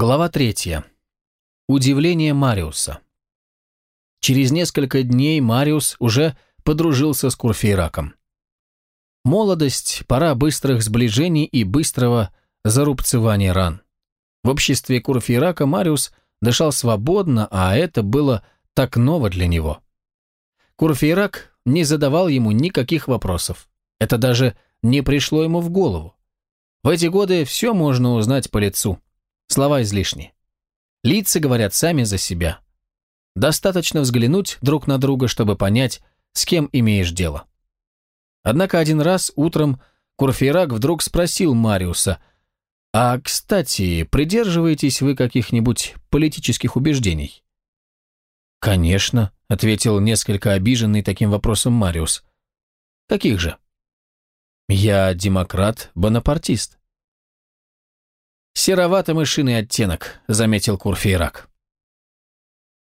Глава третья. Удивление Мариуса. Через несколько дней Мариус уже подружился с Курфейраком. Молодость – пора быстрых сближений и быстрого зарубцевания ран. В обществе Курфейрака Мариус дышал свободно, а это было так ново для него. Курфейрак не задавал ему никаких вопросов. Это даже не пришло ему в голову. В эти годы все можно узнать по лицу. Слова излишни. Лица говорят сами за себя. Достаточно взглянуть друг на друга, чтобы понять, с кем имеешь дело. Однако один раз утром Курфейрак вдруг спросил Мариуса, «А, кстати, придерживаетесь вы каких-нибудь политических убеждений?» «Конечно», — ответил несколько обиженный таким вопросом Мариус. «Каких же?» «Я демократ-бонапартист». «Серовато-мышиный оттенок», — заметил Курфейрак.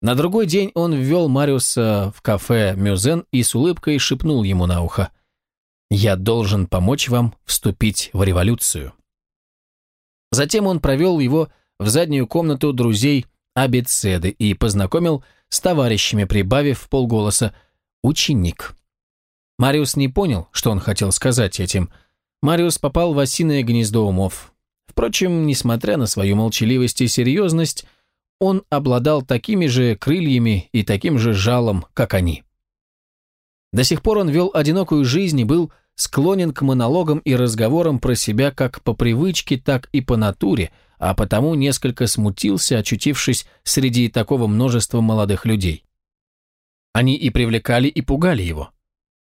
На другой день он ввел Мариуса в кафе «Мюзен» и с улыбкой шепнул ему на ухо. «Я должен помочь вам вступить в революцию». Затем он провел его в заднюю комнату друзей Абецеды и познакомил с товарищами, прибавив в полголоса «ученик». Мариус не понял, что он хотел сказать этим. Мариус попал в осиное гнездо умов. Впрочем, несмотря на свою молчаливость и серьезность, он обладал такими же крыльями и таким же жалом, как они. До сих пор он вел одинокую жизнь и был склонен к монологам и разговорам про себя как по привычке, так и по натуре, а потому несколько смутился, очутившись среди такого множества молодых людей. Они и привлекали, и пугали его.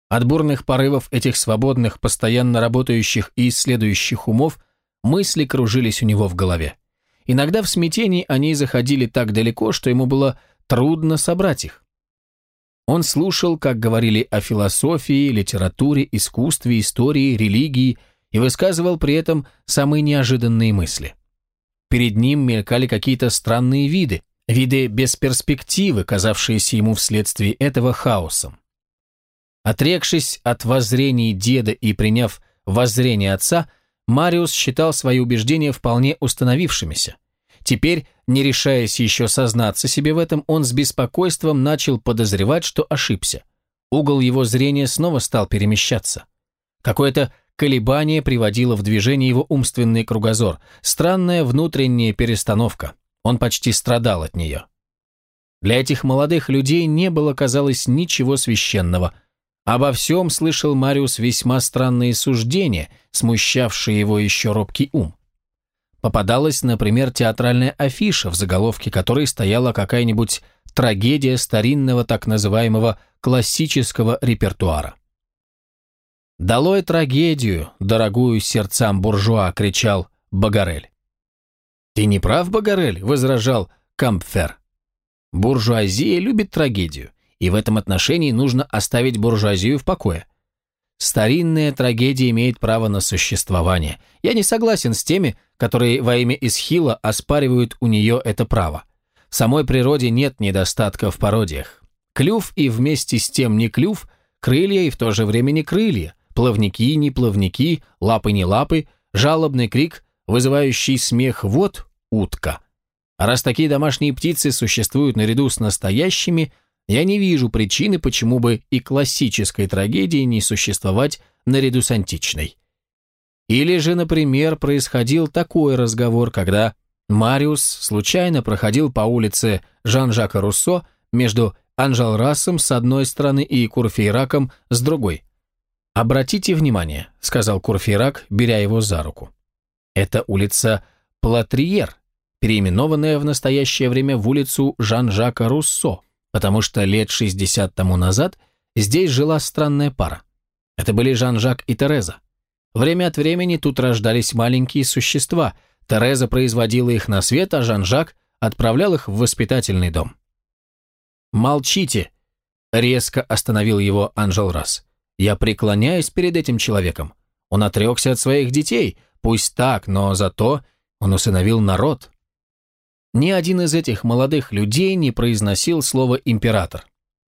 От бурных порывов этих свободных, постоянно работающих и исследующих умов мысли кружились у него в голове. Иногда в смятении они заходили так далеко, что ему было трудно собрать их. Он слушал, как говорили о философии, литературе, искусстве, истории, религии и высказывал при этом самые неожиданные мысли. Перед ним мелькали какие-то странные виды, виды без перспективы, казавшиеся ему вследствие этого хаосом. Отрекшись от воззрений деда и приняв воззрение отца, Мариус считал свои убеждения вполне установившимися. Теперь, не решаясь еще сознаться себе в этом, он с беспокойством начал подозревать, что ошибся. Угол его зрения снова стал перемещаться. Какое-то колебание приводило в движение его умственный кругозор, странная внутренняя перестановка. Он почти страдал от нее. Для этих молодых людей не было, казалось, ничего священного – Обо всем слышал Мариус весьма странные суждения, смущавшие его еще робкий ум. Попадалась, например, театральная афиша, в заголовке которой стояла какая-нибудь трагедия старинного так называемого классического репертуара. «Долой трагедию, дорогую сердцам буржуа!» — кричал Багарель. «Ты не прав, Багарель!» — возражал Кампфер. «Буржуазия любит трагедию и в этом отношении нужно оставить буржуазию в покое. Старинная трагедия имеет право на существование. Я не согласен с теми, которые во имя Исхила оспаривают у нее это право. В самой природе нет недостатка в пародиях. Клюв и вместе с тем не клюв, крылья и в то же время не крылья, плавники не плавники, лапы не лапы, жалобный крик, вызывающий смех вот утка. А раз такие домашние птицы существуют наряду с настоящими – я не вижу причины, почему бы и классической трагедии не существовать наряду с античной. Или же, например, происходил такой разговор, когда Мариус случайно проходил по улице Жан-Жака Руссо между Анжелрасом с одной стороны и Курфейраком с другой. «Обратите внимание», — сказал Курфейрак, беря его за руку. «Это улица Платриер, переименованная в настоящее время в улицу Жан-Жака Руссо, потому что лет 60 тому назад здесь жила странная пара. Это были Жан-Жак и Тереза. Время от времени тут рождались маленькие существа. Тереза производила их на свет, а Жан-Жак отправлял их в воспитательный дом. «Молчите!» — резко остановил его Анжел Расс. «Я преклоняюсь перед этим человеком. Он отрекся от своих детей, пусть так, но зато он усыновил народ. Ни один из этих молодых людей не произносил слово «император».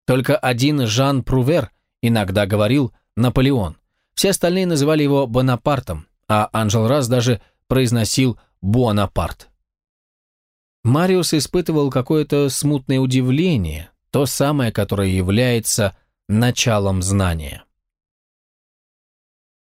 Только один Жан Прувер иногда говорил «Наполеон». Все остальные называли его Бонапартом, а Анжел Раз даже произносил «Буанапарт». Мариус испытывал какое-то смутное удивление, то самое, которое является началом знания.